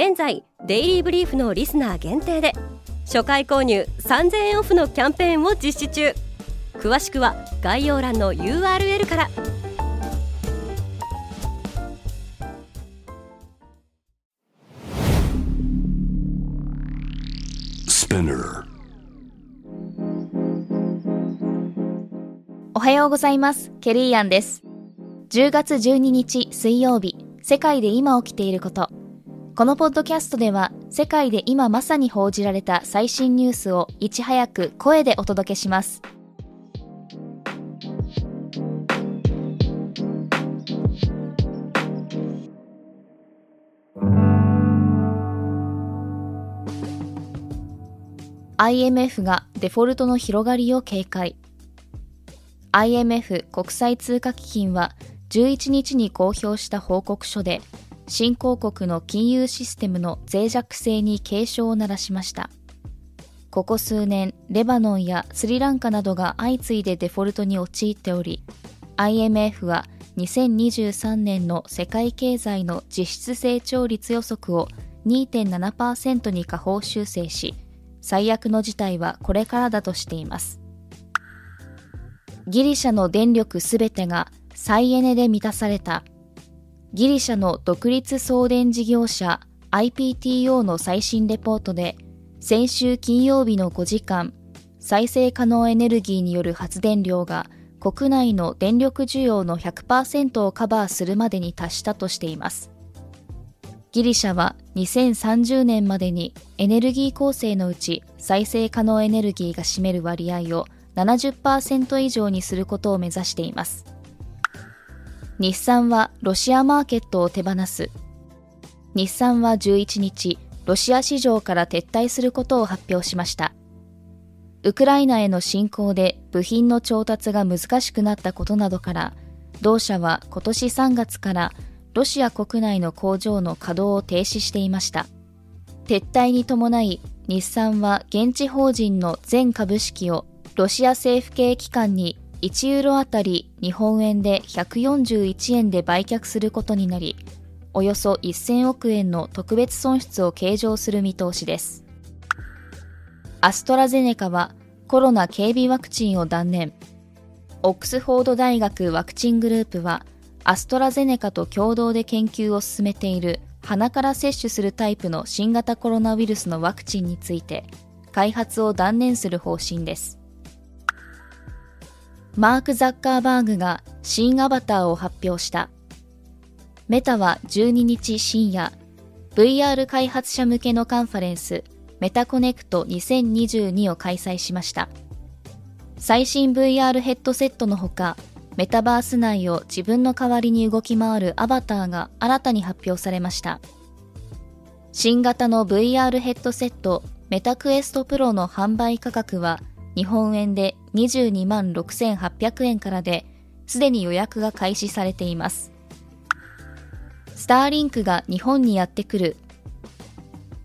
現在デイリーブリーフのリスナー限定で初回購入3000円オフのキャンペーンを実施中。詳しくは概要欄の URL から。おはようございます。ケリーアンです。10月12日水曜日世界で今起きていることこのポッドキャストでは世界で今まさに報じられた最新ニュースをいち早く声でお届けします。IMF がデフォルトの広がりを警戒 IMF 国際通貨基金は11日に公表した報告書で新興国の金融システムの脆弱性に警鐘を鳴らしました。ここ数年レバノンやスリランカなどが相次いでデフォルトに陥っており IMF は2023年の世界経済の実質成長率予測を2.7%に下方修正し最悪の事態はこれからだとしています。ギリシャの電力すべてが再エネで満たされたギリシャの独立送電事業者 IPTO の最新レポートで先週金曜日の5時間再生可能エネルギーによる発電量が国内の電力需要の100%をカバーするまでに達したとしています。ギリシャは2030年までにエネルギー構成のうち再生可能エネルギーが占める割合を70%以上にすることを目指しています。日産はロシアマーケットを手放す。日産は11日ロシア市場から撤退することを発表しました。ウクライナへの侵攻で部品の調達が難しくなったことなどから同社は今年3月からロシア国内の工場の稼働を停止していました。撤退に伴い日産は現地法人の全株式をロシア政府系機関に1ユーロあたり日本円で141円で売却することになり、およそ1000億円の特別損失を計上する見通しです。アストラゼネカはコロナ警備ワクチンを断念。オックスフォード大学ワクチングループは、アストラゼネカと共同で研究を進めている鼻から接種するタイプの新型コロナウイルスのワクチンについて、開発を断念する方針です。マーク・ザッカーバーグが新アバターを発表した。メタは12日深夜、VR 開発者向けのカンファレンス、メタコネクト2022を開催しました。最新 VR ヘッドセットのほか、メタバース内を自分の代わりに動き回るアバターが新たに発表されました。新型の VR ヘッドセットメタクエストプロの販売価格は日本円で22万6800円からで、すでに予約が開始されています。スターリンクが日本にやってくる。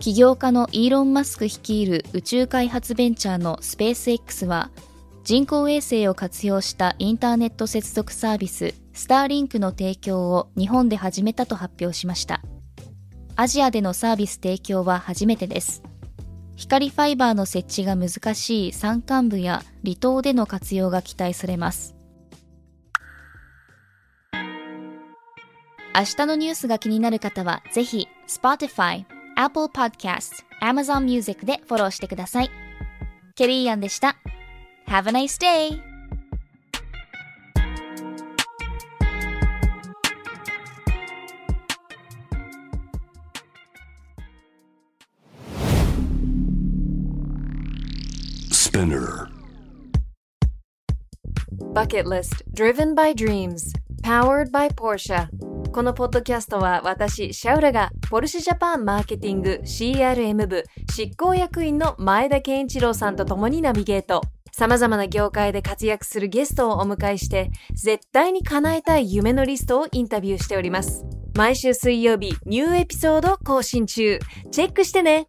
起業家のイーロン・マスク率いる宇宙開発ベンチャーのスペース X は、人工衛星を活用したインターネット接続サービス、スターリンクの提供を日本で始めたと発表しました。アジアでのサービス提供は初めてです。光ファイバーの設置が難しい山間部や離島での活用が期待されます。明日のニュースが気になる方は、ぜひ Spotify、Apple Podcast、Amazon Music でフォローしてください。ケリーアンでした。Have a nice day! Spinner Bucket List Driven by Dreams Powered by Porsche このポッドキャストは私シャウラがポルシェジャパンマーケティング CRM 部執行役員の前田健一郎さんと共にナビゲート。様々な業界で活躍するゲストをお迎えして、絶対に叶えたい夢のリストをインタビューしております。毎週水曜日、ニューエピソード更新中。チェックしてね